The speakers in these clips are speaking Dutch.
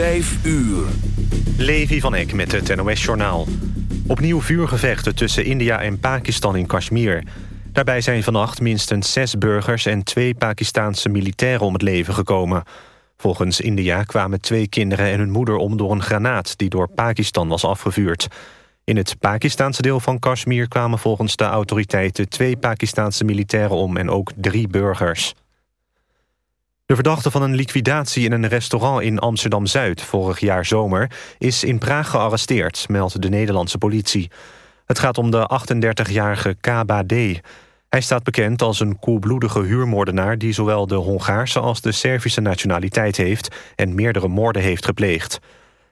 Vijf uur. Levi van Eck met het NOS-journaal. Opnieuw vuurgevechten tussen India en Pakistan in Kashmir. Daarbij zijn vannacht minstens zes burgers en twee Pakistaanse militairen om het leven gekomen. Volgens India kwamen twee kinderen en hun moeder om door een granaat... die door Pakistan was afgevuurd. In het Pakistaanse deel van Kashmir kwamen volgens de autoriteiten... twee Pakistaanse militairen om en ook drie burgers. De verdachte van een liquidatie in een restaurant in Amsterdam-Zuid... vorig jaar zomer, is in Praag gearresteerd, meldt de Nederlandse politie. Het gaat om de 38-jarige KBD. Hij staat bekend als een koelbloedige huurmoordenaar... die zowel de Hongaarse als de Servische nationaliteit heeft... en meerdere moorden heeft gepleegd.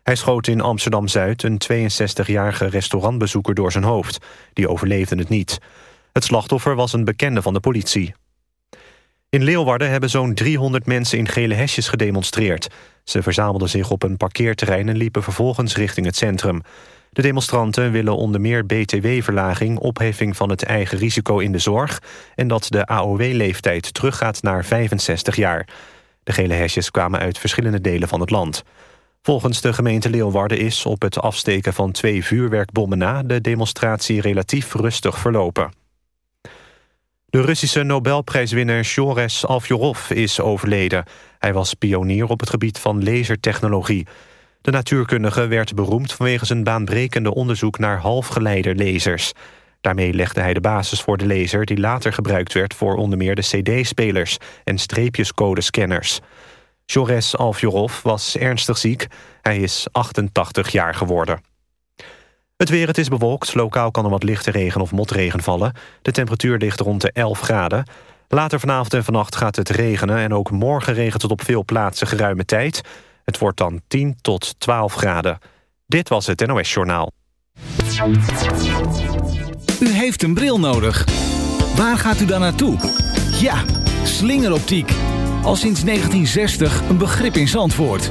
Hij schoot in Amsterdam-Zuid een 62-jarige restaurantbezoeker door zijn hoofd. Die overleefde het niet. Het slachtoffer was een bekende van de politie. In Leeuwarden hebben zo'n 300 mensen in gele hesjes gedemonstreerd. Ze verzamelden zich op een parkeerterrein en liepen vervolgens richting het centrum. De demonstranten willen onder meer btw-verlaging, opheffing van het eigen risico in de zorg... en dat de AOW-leeftijd teruggaat naar 65 jaar. De gele hesjes kwamen uit verschillende delen van het land. Volgens de gemeente Leeuwarden is op het afsteken van twee vuurwerkbommen na... de demonstratie relatief rustig verlopen. De Russische Nobelprijswinnaar Shores Alfyorov is overleden. Hij was pionier op het gebied van lasertechnologie. De natuurkundige werd beroemd vanwege zijn baanbrekende onderzoek naar halfgeleiderlasers. Daarmee legde hij de basis voor de laser die later gebruikt werd voor onder meer de cd-spelers en streepjescodescanners. Shores Alfyorov was ernstig ziek. Hij is 88 jaar geworden. Het weer, het is bewolkt. Lokaal kan er wat lichte regen of motregen vallen. De temperatuur ligt rond de 11 graden. Later vanavond en vannacht gaat het regenen... en ook morgen regent het op veel plaatsen geruime tijd. Het wordt dan 10 tot 12 graden. Dit was het NOS Journaal. U heeft een bril nodig. Waar gaat u dan naartoe? Ja, slingeroptiek. Al sinds 1960 een begrip in Zandvoort.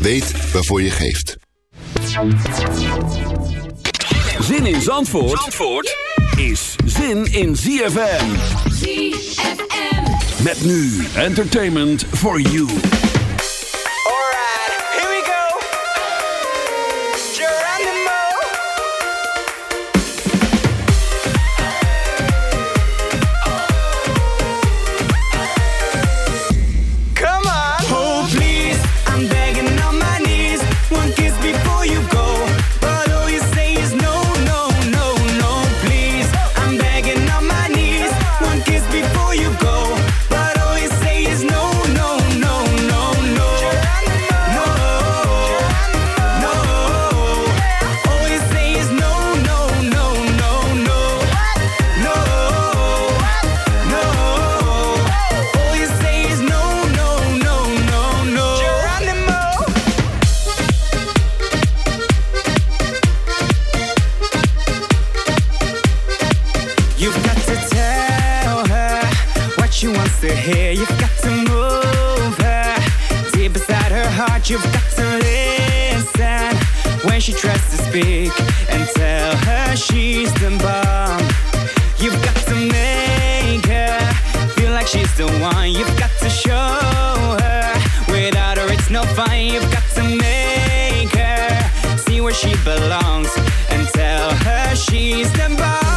Weet waarvoor je geeft. Zin in Zandvoort, Zandvoort is zin in ZFM. ZFM. Met nu entertainment for you. But you've got to listen when she tries to speak and tell her she's the bomb. You've got to make her feel like she's the one. You've got to show her without her it's no fun. You've got to make her see where she belongs and tell her she's the bomb.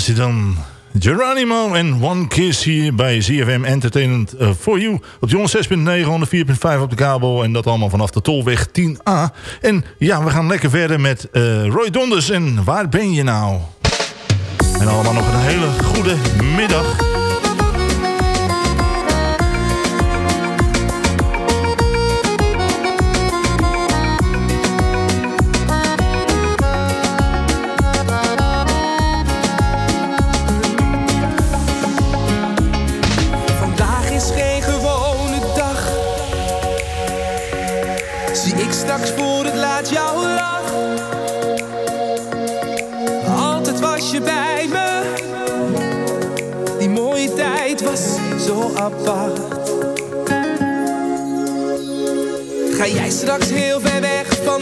was hij dan. Geronimo en One Kiss hier bij ZFM Entertainment eh, for You. Op de 106.9, 104.5 op de kabel. En dat allemaal vanaf de Tolweg 10A. En ja, we gaan lekker verder met uh, Roy Donders en Waar ben je nou? En allemaal nog een hele goede middag. Ga jij straks heel ver weg van?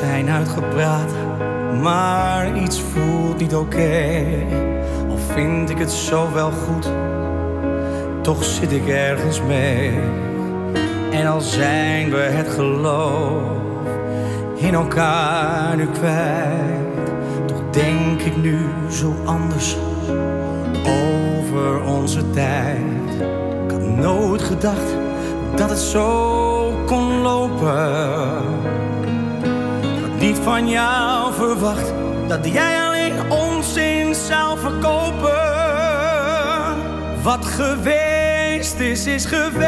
Zijn uitgepraat, maar iets voelt niet oké. Al vind ik het zo wel goed, toch zit ik ergens mee. En al zijn we het geloof in elkaar nu kwijt, toch denk ik nu zo anders over onze tijd. Ik had nooit gedacht dat het zo kon lopen. Niet van jou verwacht dat jij alleen onzin zou verkopen. Wat geweest is, is geweest.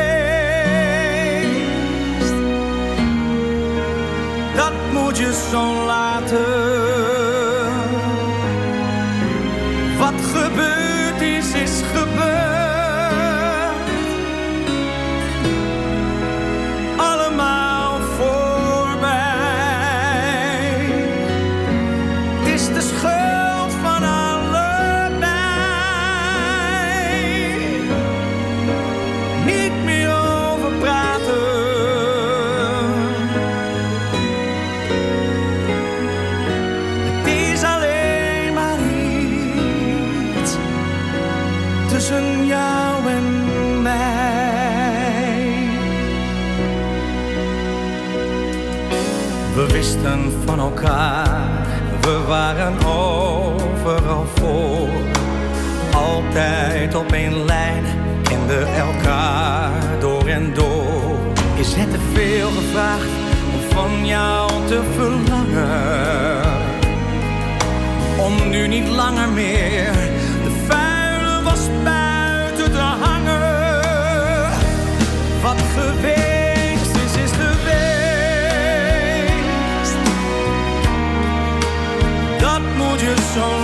Dat moet je zo laten. Wat gebeurd is, is gebeurd. We waren overal voor. Altijd op één lijn, kenden elkaar door en door. Is het te veel gevraagd om van jou te verlangen? Om nu niet langer meer de vuile was buiten te hangen. Wat geweest moet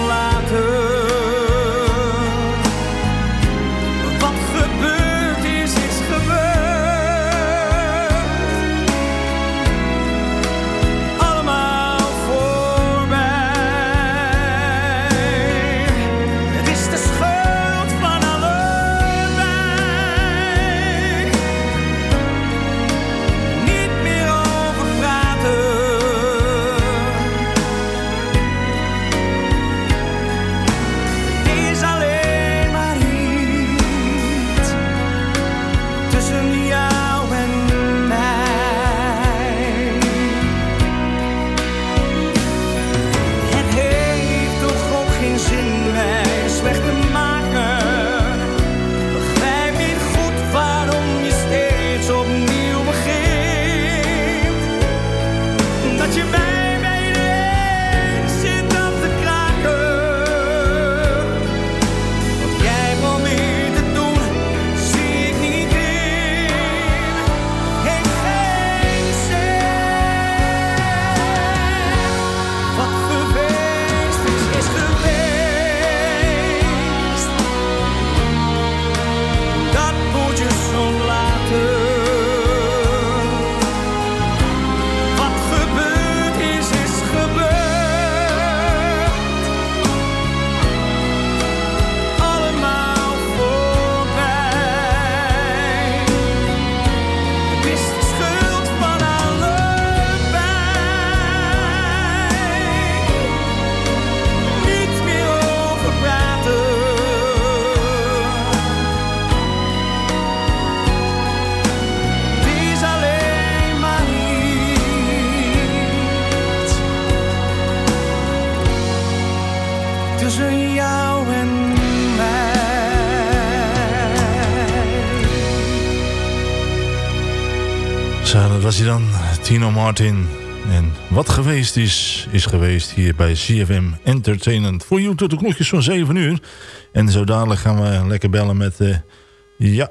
Tino Martin. En wat geweest is, is geweest hier bij CFM Entertainment. Voor jou tot de klokjes van 7 uur. En zo dadelijk gaan we lekker bellen met eh, ja,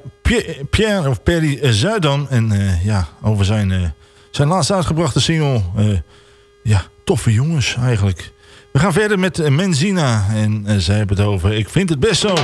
Pierre, of Perry Zuidam. En eh, ja, over zijn, eh, zijn laatst uitgebrachte single. ja, toffe jongens eigenlijk. We gaan verder met Menzina. En zij hebben het over Ik vind het best zo.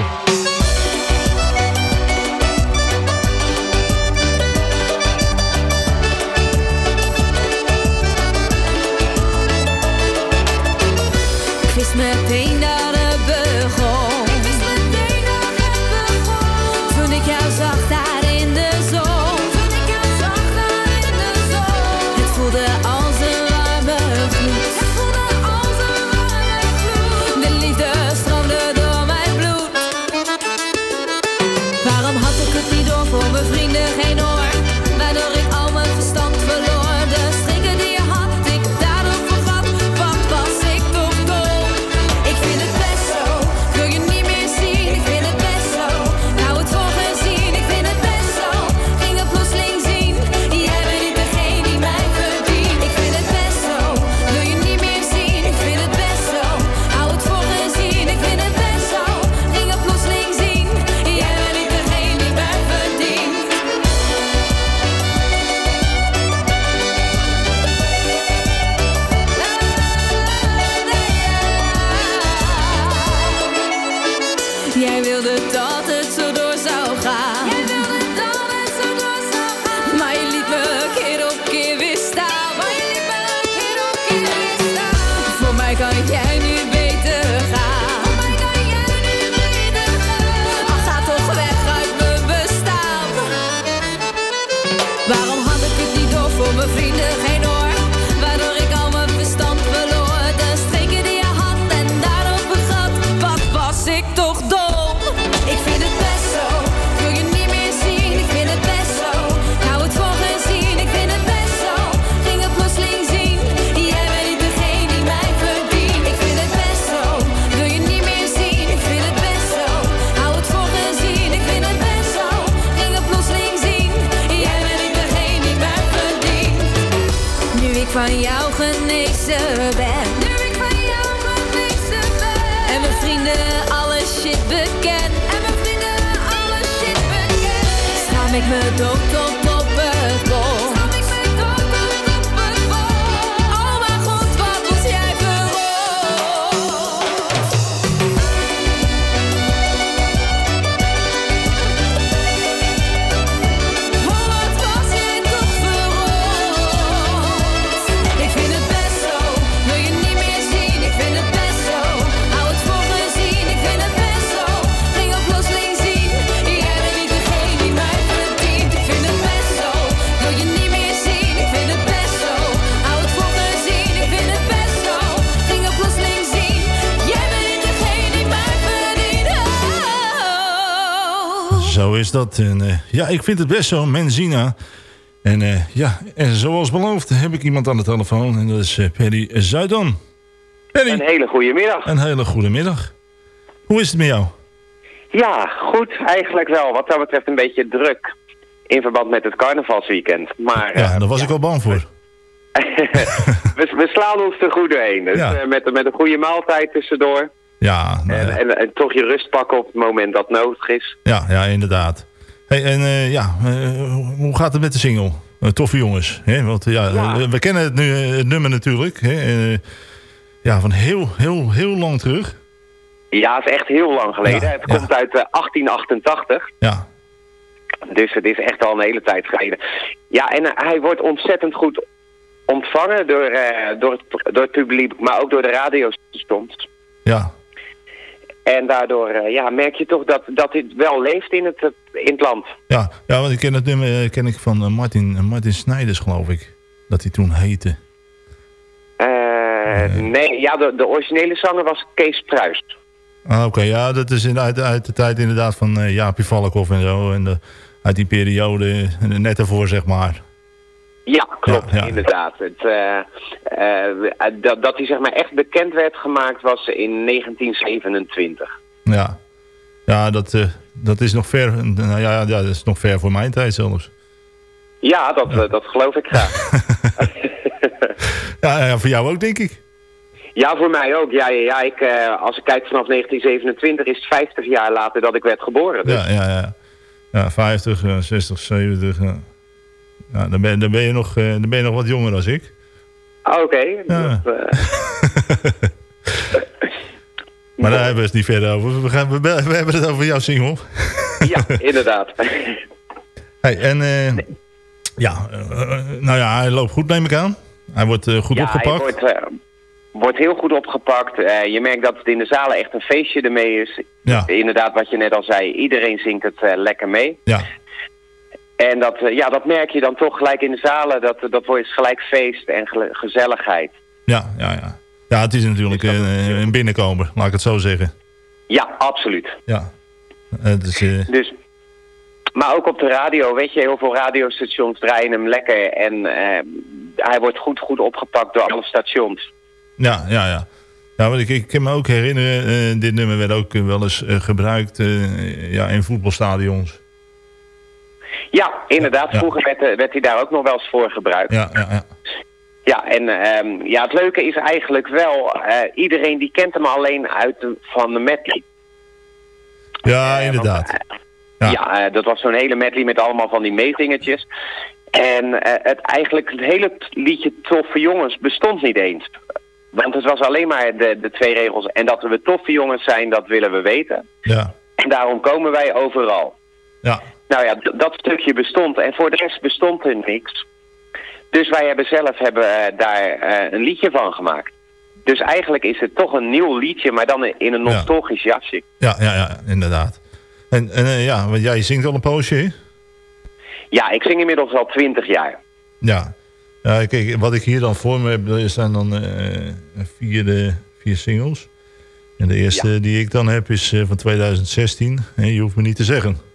Is dat. En, eh, ja, ik vind het best zo, Menzina. En eh, ja, en zoals beloofd heb ik iemand aan de telefoon. En dat is eh, Perry Zuidam. Perry, Een hele goede middag. een hele goede middag. Hoe is het met jou? Ja, goed. Eigenlijk wel. Wat dat betreft een beetje druk. In verband met het carnavalsweekend. Maar Ja, daar was ik al bang voor. we, we slaan ons er goed doorheen. Dus Ja. met, met een goede maaltijd tussendoor. Ja, nou En, ja, en, en toch je rust pakken op het moment dat nodig is. ja, ja inderdaad. Hey, en eh, ja, eh, hoe gaat het met de single? Eh, toffe jongens. Hè? Want ja, Ja. we kennen het, nu, het nummer natuurlijk. Hè? Eh, ja, van heel, heel, heel lang terug. Ja, het is echt heel lang geleden. Ja, het ja. komt uit eh, 1888. Ja, Dus het is echt al een hele tijd geleden. Ja, en hij wordt ontzettend goed ontvangen door, eh, door, het, door het publiek, maar ook door de radiostations. ja, En daardoor eh, ja, merk je toch dat, dat dit wel leeft in het, eh, in het land. ja, ja, want ik ken het nummer eh, ken ik van Martin, Martin Snijders, geloof ik. Dat hij toen heette. Nee, ja, de, de originele zanger was Kees Pruis. Ah, Oké, ja, dat is in, uit, uit de tijd inderdaad van eh Jaapie Valkhoff en zo. En de, uit die periode, net ervoor zeg maar. Ja, klopt, Ja, ja. inderdaad. Het, eh, eh, dat, dat hij zeg maar echt bekend werd gemaakt was in 1927. Ja, ja dat, eh, dat is nog ver. Nou ja, ja, dat is nog ver voor mijn tijd zelfs. Ja, dat, eh, dat geloof ik graag. Ja, ja, voor jou ook denk ik. ja, voor mij ook. Ja, ja, ja ik, eh, als ik kijk vanaf 1927 is het 50 jaar later dat ik werd geboren. Dus. Ja, ja, ja. Ja, 50, eh, 60, 70. Ja. Ja, dan, ben, dan, ben je nog, eh, dan ben je nog wat jonger dan ik. Ah, Oké. Ja. dat, eh, Maar daar hebben we het niet verder over. We, gaan, we, we hebben het over jouw single. ja, inderdaad. Hey, en eh, ja, nou ja, hij loopt goed neem ik aan. Hij wordt goed ja, opgepakt. hij wordt, wordt heel goed opgepakt. Je merkt dat het in de zalen echt een feestje ermee is. Ja. Inderdaad, wat je net al zei, iedereen zingt het lekker mee. Ja, En dat, eh, ja, dat merk je dan toch gelijk in de zalen. Dat, dat wordt gelijk feest en gezelligheid. ja, ja, ja. Ja, het is natuurlijk eh, een binnenkomer, laat ik het zo zeggen. Ja, absoluut. Ja. Eh, Dus, maar ook op de radio, weet je, heel veel radiostations draaien hem lekker. En eh, hij wordt goed, goed opgepakt door alle stations. ja, ja, ja. Ja, want ik, ik kan me ook herinneren, eh, dit nummer werd ook eh, wel eens eh, gebruikt eh, ja, in voetbalstadions. Ja, inderdaad. Ja. Vroeger werd, eh, werd hij daar ook nog wel eens voor gebruikt. Ja, ja, ja. Ja, en ehm, ja, het leuke is eigenlijk wel, eh, iedereen die kent hem alleen uit de, van de medley. Ja, inderdaad. want, eh, ja, dat was zo'n hele medley met allemaal van die meezingetjes. En het, eigenlijk het hele liedje Toffe Jongens bestond niet eens. Want het was alleen maar de, de twee regels. En dat we toffe jongens zijn, dat willen we weten. Ja, En daarom komen wij overal. ja. Nou ja, dat stukje bestond. En voor de rest bestond er niks. Dus wij hebben zelf hebben, eh, daar eh, een liedje van gemaakt. Dus eigenlijk is het toch een nieuw liedje, maar dan in een Ja. nostalgisch jasje. Ja, ja, ja, inderdaad. En, en eh, ja, want jij zingt al een poosje, hè? Ja, ik zing inmiddels al 20 jaar. Ja. ja kijk, wat ik hier dan voor me heb, er zijn dan vier, vier singles. En de eerste die ik dan heb is van 2016. En je hoeft me niet te zeggen.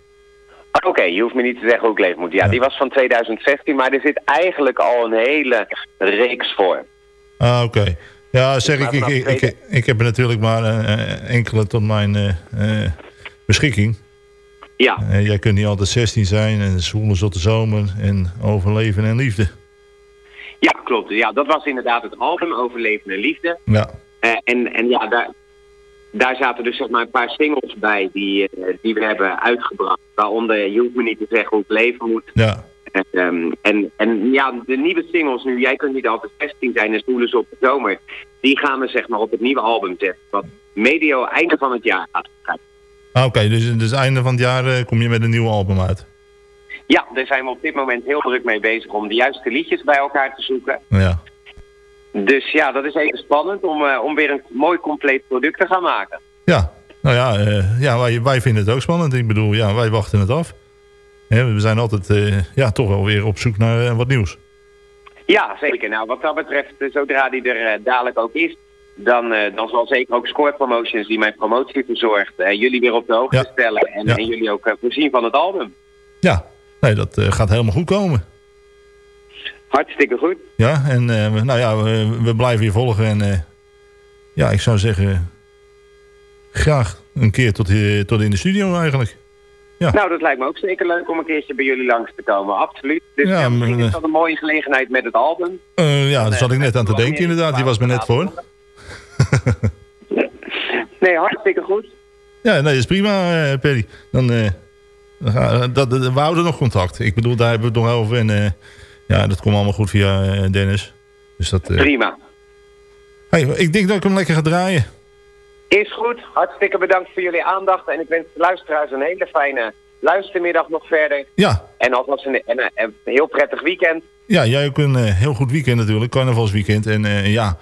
Oké, je hoeft me niet te zeggen hoe ik leven moet. Ja, die was van 2016, maar er zit eigenlijk al een hele reeks voor. Ah, oké. Ja, zeg ik, ik, ik, ik, heb er natuurlijk maar eh, eh, enkele tot mijn eh, beschikking. Ja. Jij kunt niet altijd 16 zijn en Zwoele tot de zomer en overleven en liefde. Ja, klopt. Ja, dat was inderdaad het album Overleven en Liefde. Ja, en, en ja, daar, daar zaten dus zeg maar een paar singles bij die, eh, die we hebben uitgebracht. Waaronder Je hoeft me niet te zeggen hoe het leven moet. ja, En, ehm, en, en ja, de nieuwe singles nu, Jij kunt niet altijd 16 zijn en Stoelen op de zomer. Die gaan we zeg maar op het nieuwe album zetten. Wat medio einde van het jaar gaat. Ah, oké. dus, dus einde van het jaar eh, kom je met een nieuw album uit. Ja, daar zijn we op dit moment heel druk mee bezig om de juiste liedjes bij elkaar te zoeken. Ja. Dus ja, dat is even spannend om, eh, om weer een mooi compleet product te gaan maken. Ja, nou ja, eh, ja wij, wij vinden het ook spannend. Ik bedoel, ja, wij wachten het af. We zijn altijd eh, ja, toch wel weer op zoek naar wat nieuws. Ja, zeker. Nou, wat dat betreft, zodra die er dadelijk ook is, dan, dan zal zeker ook Score Promotions, die mijn promotie verzorgt, jullie weer op de hoogte Ja. stellen en, Ja. en jullie ook voorzien van het album. Ja, nee, dat gaat helemaal goed komen. Hartstikke goed. Ja, en eh, nou ja, we, we blijven je volgen. En eh, ja, ik zou zeggen, graag een keer tot, hier- tot in de studio eigenlijk. Ja. Nou, dat lijkt me ook zeker leuk om een keertje bij jullie langs te komen. Absoluut. Dus Ja, maar, is dat een mooie gelegenheid met het album. Eh, ja, daar zat ik net aan te denken inderdaad. Die was me net voor. Nee, hartstikke goed. Ja, nee, dat is prima, eh, Perry. Dan, eh, dat, we houden nog contact. Ik bedoel, daar hebben we het nog over. En eh, ja, dat komt allemaal goed via eh, Dennis. Dus dat... eh, Prima. hey, ik denk dat ik hem lekker ga draaien. Is goed. Hartstikke bedankt voor jullie aandacht. En ik wens de luisteraars een hele fijne luistermiddag nog verder. Ja, En alvast een, en, een- een heel prettig weekend. ja jij ook een eh, heel goed weekend natuurlijk. Carnavalsweekend. En ja,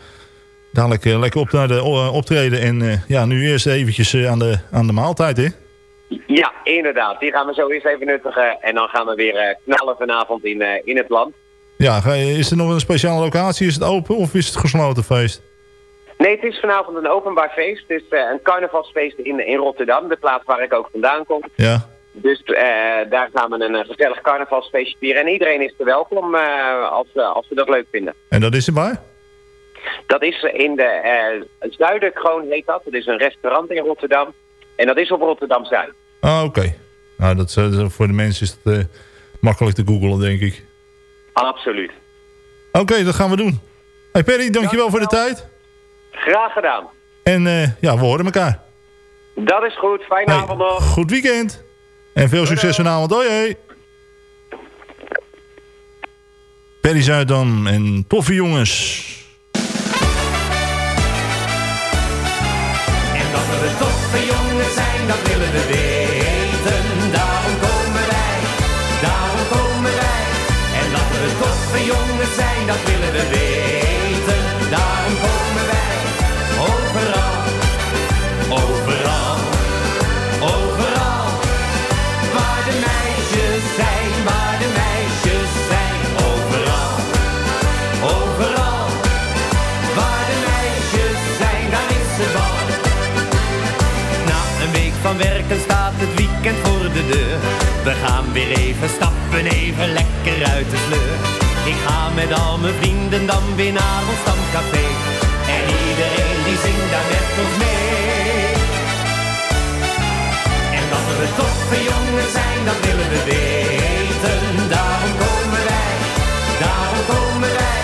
dadelijk lekker op naar de optreden. En ja, nu eerst eventjes aan, de, aan de maaltijd, hè? Ja, inderdaad. Die gaan we zo eerst even nuttigen. En dan gaan we weer eh, knallen vanavond in, eh, in het land. Ja, is er nog een speciale locatie? Is het open of is het gesloten feest? Nee, het is vanavond een openbaar feest. Het is eh, een carnavalsfeest in, in Rotterdam. De plaats waar ik ook vandaan kom. Ja. Dus daar gaan we een gezellig carnavalsfeestje vieren. En iedereen is er welkom als, we als we dat leuk vinden. En dat is er waar? Dat is in de Zuiderkroon heet dat. Het is een restaurant in Rotterdam. En dat is op Rotterdam-Zuid. Ah, oké. Nou, dat, eh, voor de mensen is het eh, makkelijk te googlen, denk ik. Absoluut. Oké, dat gaan we doen. Hey Perry, dankjewel voor de tijd. Graag gedaan. En eh, ja, we horen elkaar. Dat is goed. Fijne Hey, avond nog. Goed weekend. En veel succes vanavond. Hoi, hoi. Perry Zuidam en toffe jongens. Dat willen we weten. Daarom komen wij, overal, overal, overal. Waar de meisjes zijn, waar de meisjes zijn. Overal, overal. Waar de meisjes zijn, daar is het bal. Na een week van werken staat het weekend voor de deur. We gaan weer even stappen, even lekker uit de sleur. Met al mijn vrienden dan weer naar ons stamcafé. En iedereen die zingt daar met ons mee. En dat we toffe jongens zijn, dat willen we weten. Daarom komen wij, daarom komen wij.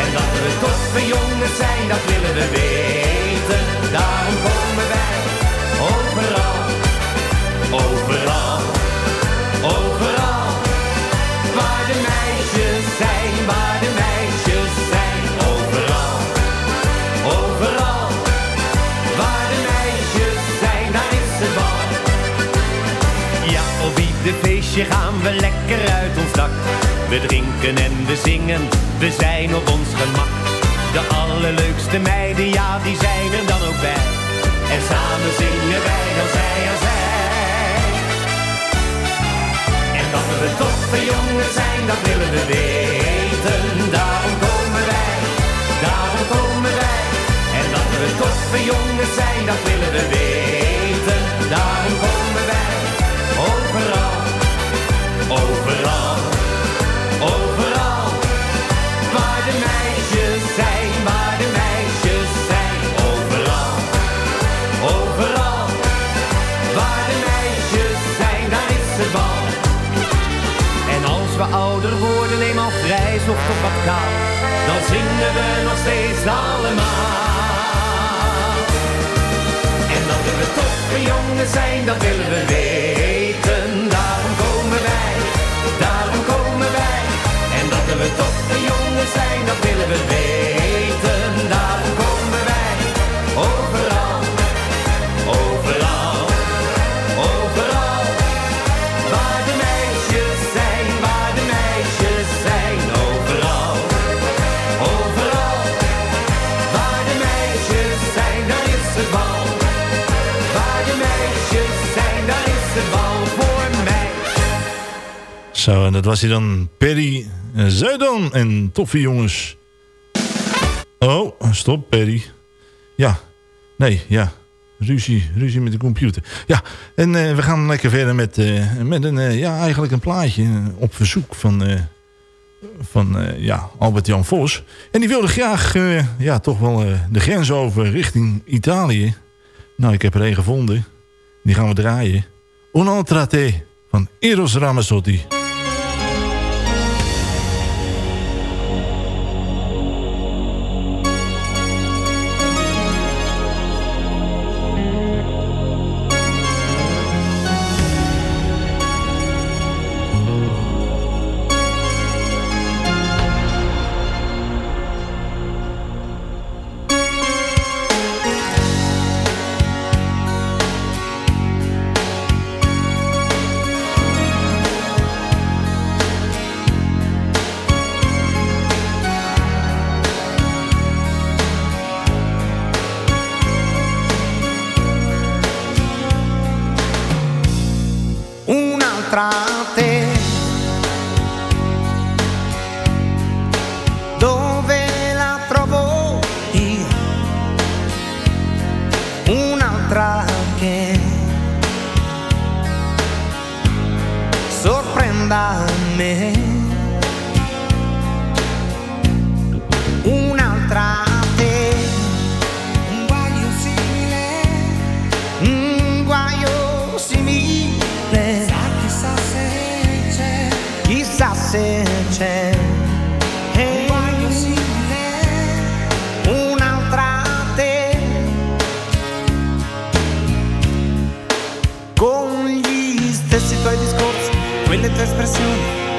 En dat we toffe jongens zijn, dat willen we weten. Feestje gaan we lekker uit ons dak. We drinken en we zingen, we zijn op ons gemak. De allerleukste meiden, ja, die zijn er dan ook bij. En samen zingen wij dan zij aan zij. En dat we toffe jongens zijn, dat willen we weten. Daarom komen wij, daarom komen wij. En dat we toffe jongens zijn, dat willen we weten. Daarom komen wij, overal, overal, overal. Waar de meisjes zijn, waar de meisjes zijn, overal, overal. Waar de meisjes zijn, daar is het bal. En als we ouder worden, eenmaal grijs of toch dan zingen we nog steeds allemaal. En dat we toffe jongens zijn, dat Zo, en dat was hij dan. Perry Zuidam en toffe jongens. Oh, stop Perry. Ja, nee, ja. Ruzie, ruzie met de computer. Ja, en eh, we gaan lekker verder met, eh, met een, eh, ja, eigenlijk een plaatje op verzoek van, van ja, Albert-Jan Vos. En die wilde graag ja, toch wel de grens over richting Italië. Nou, ik heb er een gevonden. Die gaan we draaien. Un'altra te van Eros Ramazzotti. Me. Un'altra te. Un guaio simile. Un guaio simile. Chissà se c'è. Chissà se c'è. Un guaio simile. Un'altra te. Con gli stessi tuoi discorsi, quelle tue espressioni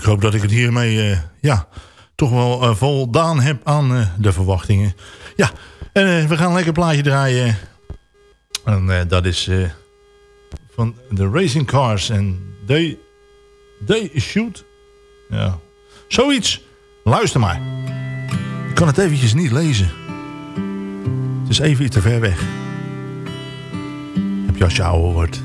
Ik hoop dat ik het hiermee eh, ja, toch wel eh, voldaan heb aan eh, de verwachtingen. Ja, en we gaan een lekker plaatje draaien. En dat is van de Racing Cars. En They, they Shoot. Ja, zoiets. Luister maar. Ik kan het eventjes niet lezen. Het is even iets te ver weg. Heb je als je ouder wordt.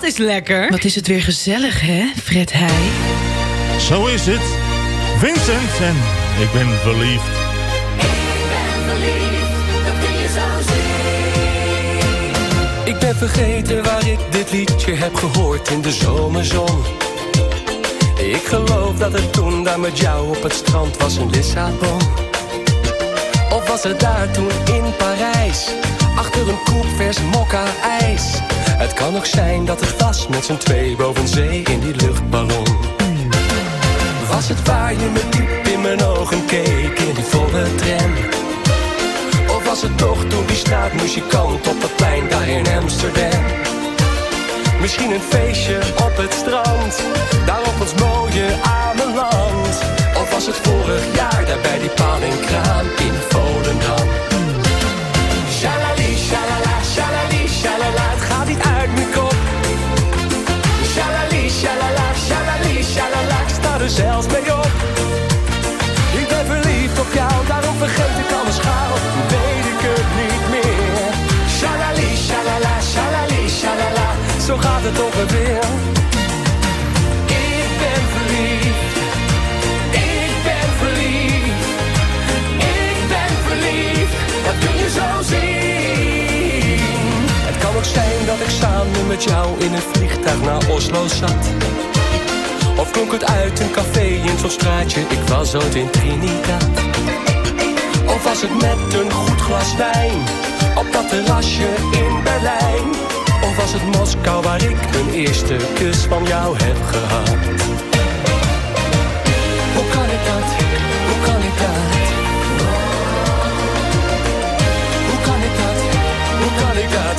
Dat is lekker. Wat is het weer gezellig, hè, Fred Heij? Zo is het. Vincent en ik ben verliefd. Ik ben ben vergeten waar ik dit liedje heb gehoord in de zomerzon. Ik geloof dat het toen daar met jou op het strand was in Lissabon. Of was het daar toen in Parijs, achter een koep vers mokka ijs. Het kan ook zijn dat het was met z'n twee boven zee in die luchtballon. Was het waar je me diep in mijn ogen keek in die volle tram? Of was het toch toen die straatmuzikant op het plein daar in Amsterdam? Misschien een feestje op het strand, daar op ons mooie Ameland. Of was het vorig jaar daar bij die paal en kraan in er zelfs mee op. Ik ben verliefd op jou, daarom vergeet ik alles gauw. Weet ik het niet meer. Shalali, shalala, shalali, shalala, zo gaat het ongeveer. Ik ben verliefd. Ik ben verliefd. Ik ben verliefd. Dat kun je zo zien. Het kan ook zijn dat ik samen met jou in een vliegtuig naar Oslo zat. Klonk het uit een café in zo'n straatje, ik was ooit in Trinidad. Of was het met een goed glas wijn, op dat terrasje in Berlijn. Of was het Moskou waar ik mijn eerste kus van jou heb gehad. Hoe kan ik dat, hoe kan ik dat? Hoe kan ik dat, hoe kan ik dat,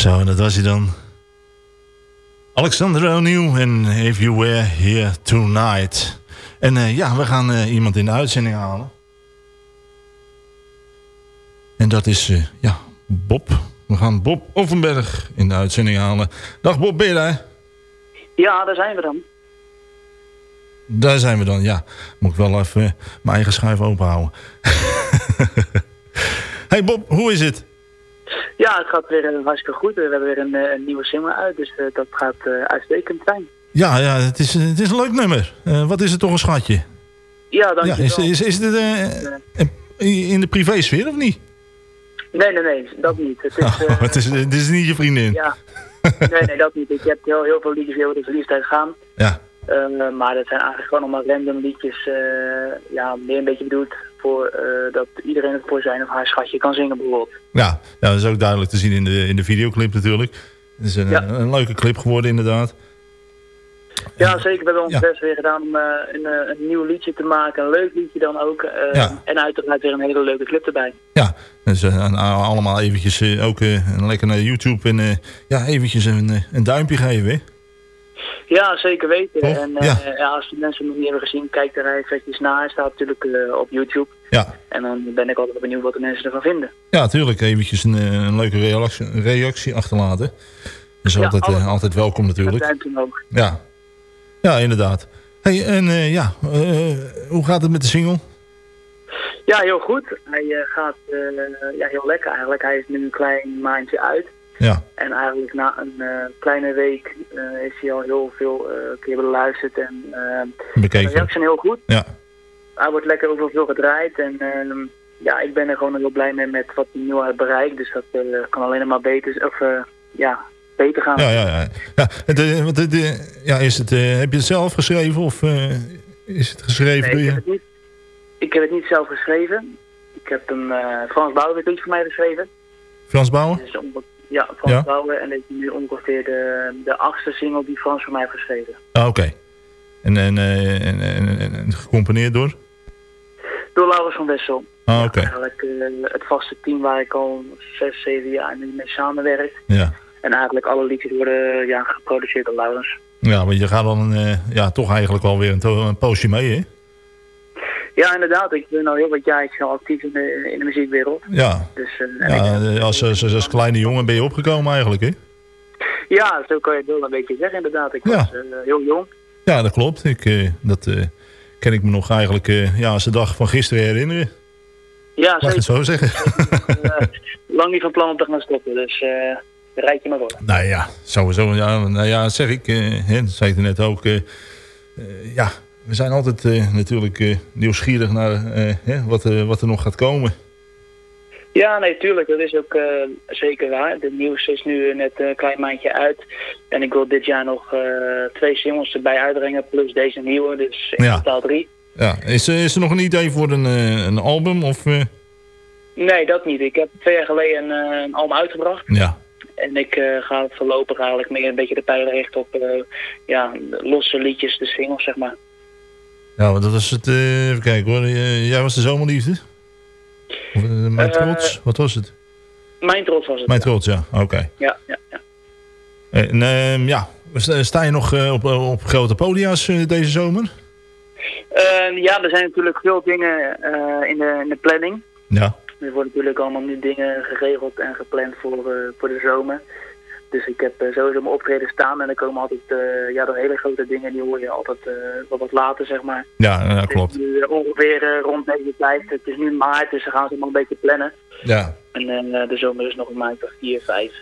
Zo, dat was hij dan. Alexander O'Neill en If You Were Here Tonight. En eh, ja, we gaan eh, iemand in de uitzending halen. En dat is, eh, ja, Bob. We gaan Bob Offenberg in de uitzending halen. Dag Bob, ben je daar? Ja, daar zijn we dan. Daar zijn we dan, ja. Moet ik wel even mijn eigen schuif open houden. hey Bob, hoe is het? Ja, het gaat weer hartstikke goed. We hebben weer een, eh, een nieuwe single uit, dus eh, dat gaat eh, uitstekend zijn. Ja, ja het, is, het is een leuk nummer. Wat is het toch een schatje? Ja, dankjewel. Ja, is, is, is het in de privésfeer of niet? Nee, nee, nee, dat niet. Het is, eh, het, is, het is niet je vriendin. ja. Nee, nee, dat niet. Ik heb heel, heel veel liedjes over de verliefdheid gaan. Ja. Maar dat zijn eigenlijk gewoon allemaal random liedjes. ja, meer een beetje bedoeld voor eh, dat iedereen het voor zijn of haar schatje kan zingen bijvoorbeeld. Ja, ja, dat is ook duidelijk te zien in de, in de videoclip natuurlijk. Het is een, Ja. een leuke clip geworden inderdaad. Ja, zeker. We hebben ons best weer gedaan om eh, een, eh, een nieuw liedje te maken. Een leuk liedje dan ook. Ja. En uiteraard weer een hele leuke clip erbij. Ja, dus uh, allemaal eventjes ook lekker naar YouTube en ja, eventjes een, een duimpje geven. hè? Ja, zeker weten. Toch? En eh, Ja. ja, als de mensen het nog niet hebben gezien, kijk er eventjes naar. Het staat natuurlijk eh, op YouTube. Ja. En dan ben ik altijd benieuwd wat de mensen ervan vinden. Ja, natuurlijk. Eventjes een, eh, een leuke reactie, reactie achterlaten. Dat is Ja, altijd, altijd welkom natuurlijk. Ja, ja inderdaad. Hey, en ja, hoe gaat het met de single? Ja, heel goed. Hij gaat ja, heel lekker eigenlijk. Hij is nu een klein maandje uit. Ja. En eigenlijk na een kleine week eh, is hij al heel veel eh, keer beluisterd. En eh, Bekeken. de reacties zijn heel goed. Ja. Hij wordt lekker over veel gedraaid. En ehm, ja, ik ben er gewoon heel blij mee met wat hij nu heeft bereikt. Dus dat kan alleen maar beter, of, ja, beter gaan. Ja, ja, ja. ja, het, het, eh, ja is het, heb je het zelf geschreven of is het geschreven Nee, ik, heb het niet, ik heb het niet zelf geschreven. Ik heb hem, eh, Frans Bouwer heeft iets voor mij geschreven. Frans Bouwen? Dus ja, Frans Ja. En dit is nu ongeveer de, de achtste single die Frans voor mij heeft geschreven. Ah, oké. En, en, eh, en, en, en- en gecomponeerd door? Door Laurens van Wessel. Ah, oké. Eigenlijk eh, het vaste team waar ik al zes, zeven jaar mee samenwerk. Ja. En eigenlijk alle liedjes worden ja, geproduceerd door Laurens. Ja, want je gaat dan eh, ja, toch eigenlijk alweer een, een poosje mee, hè? Ja, inderdaad. Ik ben al heel wat jaar actief in de, in de muziekwereld. Ja. Dus, eh, Ja, ik- eh, als, als, als kleine jongen ben je opgekomen eigenlijk, hè? ja, zo kan je het wel een beetje zeggen inderdaad. Ik Ja. was eh, heel jong. Ja, dat klopt. Ik, dat kan ik me nog eigenlijk ja, als de dag van gisteren herinneren. Ja, Mag ik het zo zeggen? Lang niet van plan om te gaan stoppen. Dus bereid je maar voor. Nou ja, sowieso. Ja, nou ja, zeg ik. hè, dat zei ik er net ook. ja, we zijn altijd eh, natuurlijk eh, nieuwsgierig naar eh, hè, wat, er- wat er nog gaat komen. Ja, nee, tuurlijk. Dat is ook zeker waar. De nieuws is nu net een klein maandje uit. En ik wil dit jaar nog twee singles erbij uitbrengen. Plus deze nieuwe. Dus in Ja. totaal drie. Ja, is, er- is er nog een idee voor een, een album? Of, Nee, dat niet. Ik heb twee jaar geleden een, een album uitgebracht. ja. En ik ga voorlopig eigenlijk meer een beetje de pijlen richten op ja, losse liedjes, de singles, zeg maar. Ja, want dat was het. eh, even kijken hoor. Eh, jij was de zomerliefde? Of, eh, mijn trots? Wat was het? Mijn trots was het. Mijn ja. trots, ja. Oké. Ja, ja, ja. En, ehm, ja, sta je nog op, op grote podia's deze zomer? Ja, er zijn natuurlijk veel dingen in, de, in de planning. Ja. Er worden natuurlijk allemaal nu dingen geregeld en gepland voor, voor de zomer. Dus ik heb eh, sowieso mijn optreden staan en er komen altijd eh, ja, de hele grote dingen, die hoor je altijd eh, wel wat later, zeg maar. Ja, klopt. nu ongeveer eh, rond deze tijd. Het is nu maart, dus ze gaan ze allemaal een beetje plannen. Ja. En de zomer is nog een maand of vier, vijf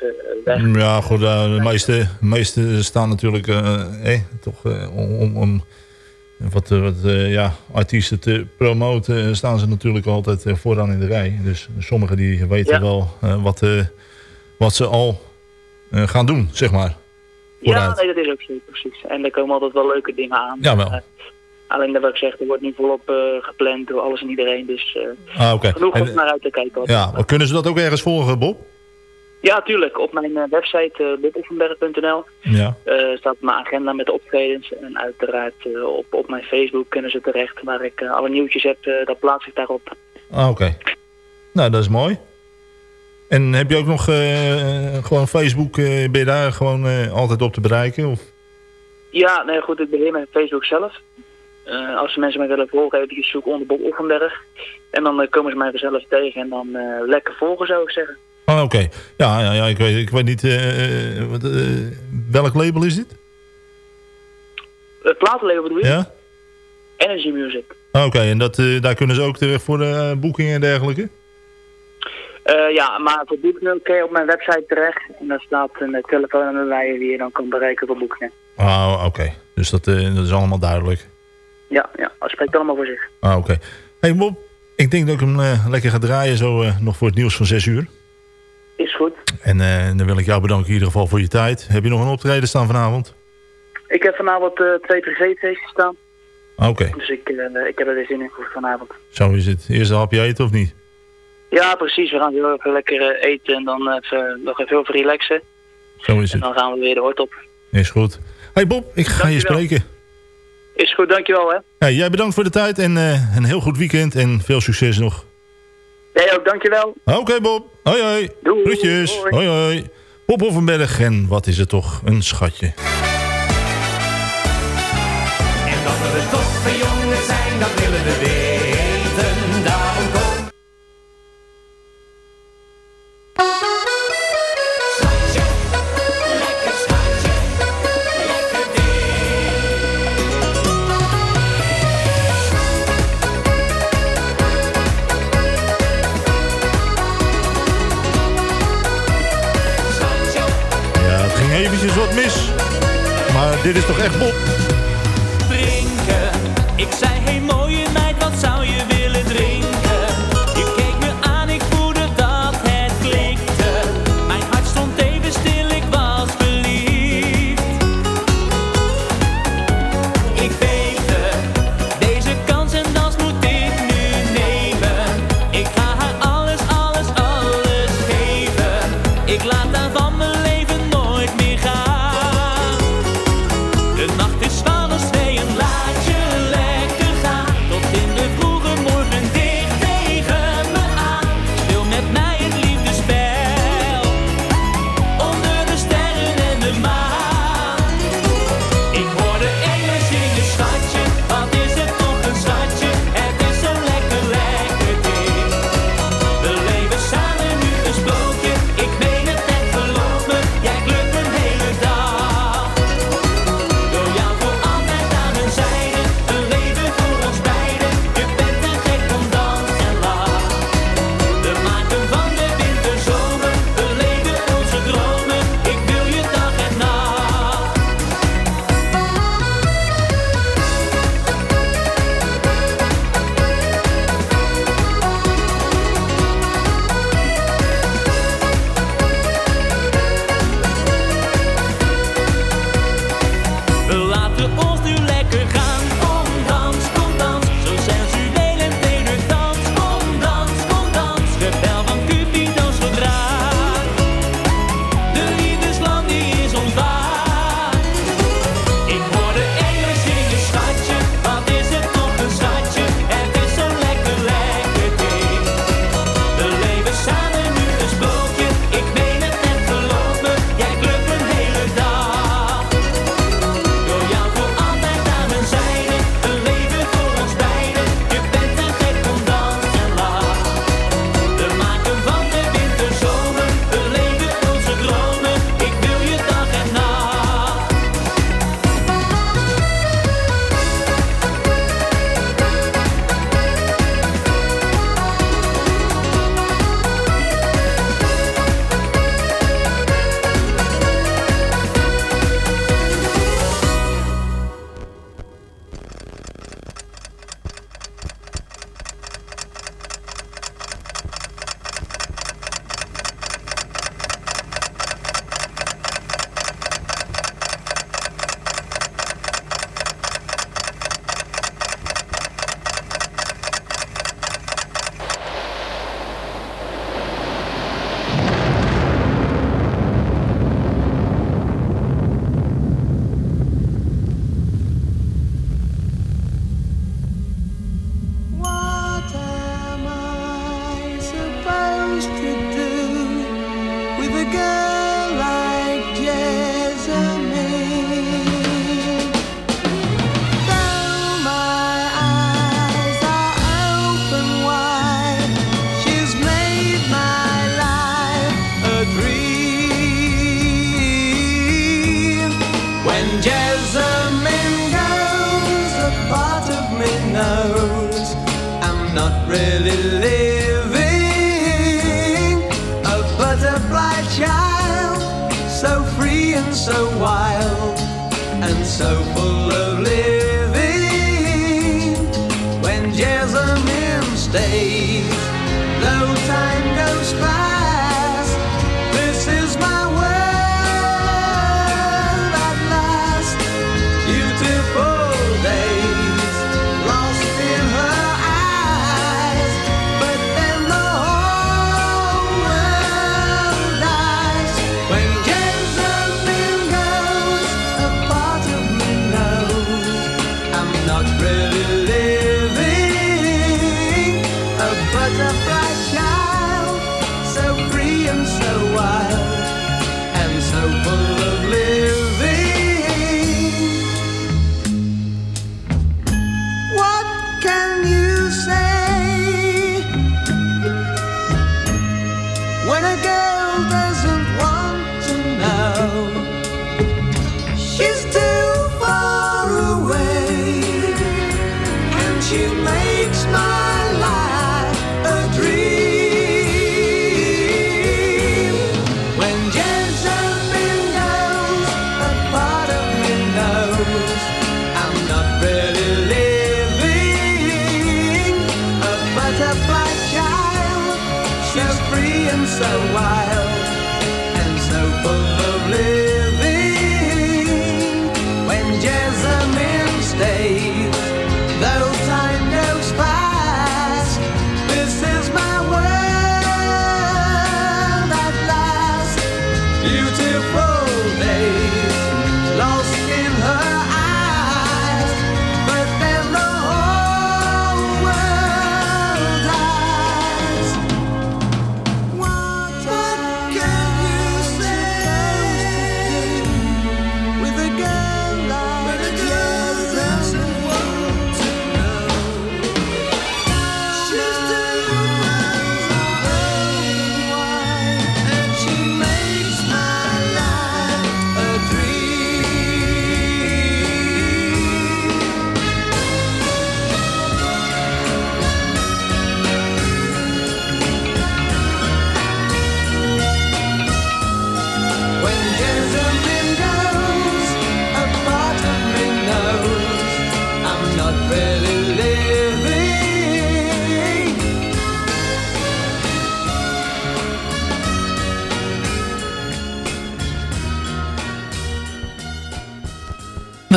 weg. Ja, goed, de meeste, meeste staan natuurlijk eh, toch om, om, wat, wat ja, artiesten te promoten, staan ze natuurlijk altijd vooraan in de rij. Dus sommigen die weten Ja. wel wat, wat ze al gaan doen, zeg maar. Ja, nee, dat is ook zo, precies. En er komen altijd wel leuke dingen aan. Jawel. Eh, alleen dat wat ik zeg, er wordt nu volop eh, gepland door alles en iedereen. Dus eh, Ah, genoeg om naar uit te kijken. Ja, maar kunnen ze dat ook ergens volgen, Bob? Ja, tuurlijk. Op mijn eh, website uh, boboffenberg.nl Ja. eh, staat mijn agenda met de optredens. En uiteraard eh, op, op mijn Facebook kunnen ze terecht. Waar ik eh, alle nieuwtjes heb, eh, dat plaats ik daarop. Ah, oké. Nou, dat is mooi. En heb je ook nog eh, gewoon Facebook, eh, ben je daar gewoon eh, altijd op te bereiken? Of? Ja, nee goed, ik beheer mijn Facebook zelf. Eh, als mensen mij willen volgen, even zoek onder Bob Offenberg. En dan komen ze mij vanzelf tegen en dan lekker volgen zou ik zeggen. Oh, oké. Ja, ja, ja ik, weet, ik weet niet, wat, welk label is dit? Het platenlabel bedoel je? Ja? Energy Music. Oh, Oké, en dat, daar kunnen ze ook terecht voor de boekingen en dergelijke? Eh, ja, maar voor kun je op mijn website terecht. En daar staat een uh, telefoonnummer die je dan kan bereiken voor boekingen. Oh, oké. Dus dat, eh, dat is allemaal duidelijk. Ja, ja, dat spreekt allemaal voor zich. Ah, oké. Hey Bob, ik denk dat ik hem eh, lekker ga draaien zo eh, nog voor het nieuws van 6 uur. Is goed. En eh, dan wil ik jou bedanken in ieder geval voor je tijd. Heb je nog een optreden staan vanavond? Ik heb vanavond eh, twee privéfeestjes staan. Ah, Oké, Dus ik, eh, ik heb er weer zin in voor vanavond. zo is het. Eerst een hapje eten of niet? Ja, precies. We gaan heel even lekker eh, eten en dan even, nog even heel veel relaxen. Zo is En het. dan gaan we weer de hort op. Is goed. Hey Bob, ik ga je spreken. Is goed, dankjewel hè. Hey, jij bedankt voor de tijd en eh, een heel goed weekend en veel succes nog. Jij ook, dankjewel. Oké Bob, hoi hoi. Doei. Groetjes, Hoi. hoi. Bob Hoffenberg en wat is het toch een schatje. En dat we toffe jongens zijn, dat willen we weten. Dit is toch echt Bob?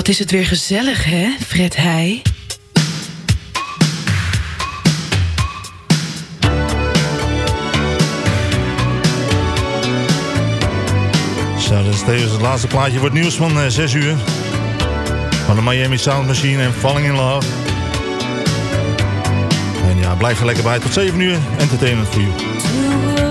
wat is het weer gezellig, hè, Fred Heij? Zo, dat is tevens het laatste plaatje voor het nieuws van eh, 6 uur. Van de Miami Sound Machine en Falling in Love. En ja, blijf er lekker bij tot 7 uur. Entertainment voor you.